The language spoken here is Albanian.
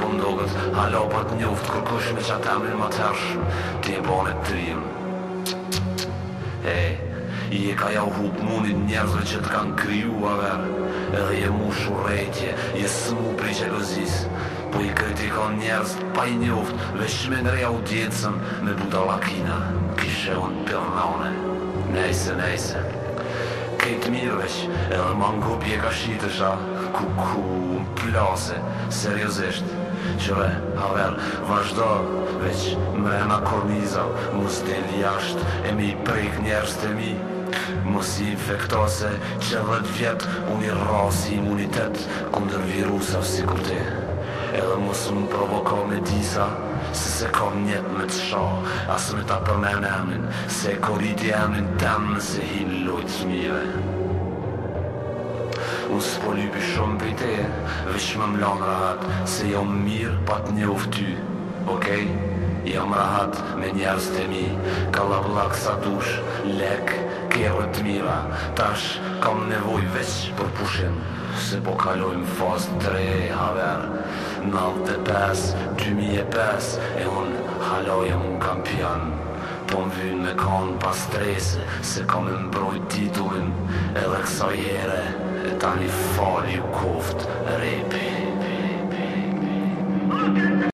Po m'doket hala pa të njoft kurrkush me qat emën ma t'ersh ti e bane trim Ej je ka jau hup mundin njerzve që të kan kriju haver edhe je mush urrejtje je sëmu prej xhelozis po i kritikon njerzt pa i njoft veq me ngre audiencën me budallakina kishe underground nejse nejse krejt mir veq edhe ma ngop je ka shitësh a ku ku plase. Seriozisht qëro haver vazhdo veq mrena kornizav mos del jasht e mi prek njerzt e mi mos i infekto se qe dhjet vjet un u rri si imunitet kundër virusav sikur ti edhe mos më provoko me dissa se s'e kam njet me të sha as me ta përmen emnin se e koriti emnin tem nëse hi n'lojt t'fmive. Unë s'po lypi shumë prej teje veq me m'lan rahat se jom mirë pa të njoft ty ok jam rahat me njerzt e mi kallabllak sa dush lek kerre të mira tash kam nevoj veq për pushim se po kalojm n'faz të re haver nëntëdhjetë e pesë dy mijë e pesë e unë hala jam kampion Po më vyn me kon pa strese se kam me mbrojt titullin edhe kësaj here e tani falë ju koftë repi.